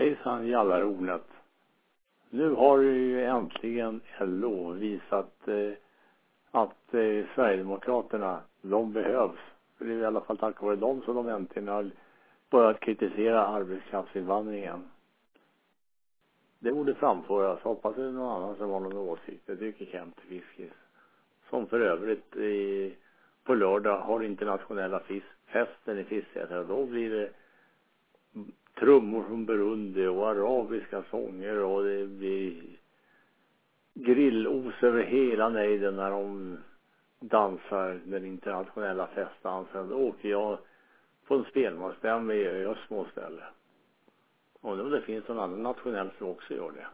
Hejsan Jallarhornet. Nu har ju äntligen LO visat eh, att eh, Sverigedemokraterna, de behövs. För det är i alla fall tack vare dem som de äntligen har börjat kritisera arbetskraftsinvandringen. Det borde framföras. Hoppas det är någon annan som har någon åsikt. Det tycker Kent Fiskis. Som för övrigt i, på lördag har internationella fisk, festen i Fisksätra. Då blir det trummor från Burundi och arabiska sånger och det blir grillos över hela nejden när de dansar den internationella festdansen. Då åker jag på en spelmansstämma i Ösmo istället. Undrar om det finns någon annan nationell som också gör det.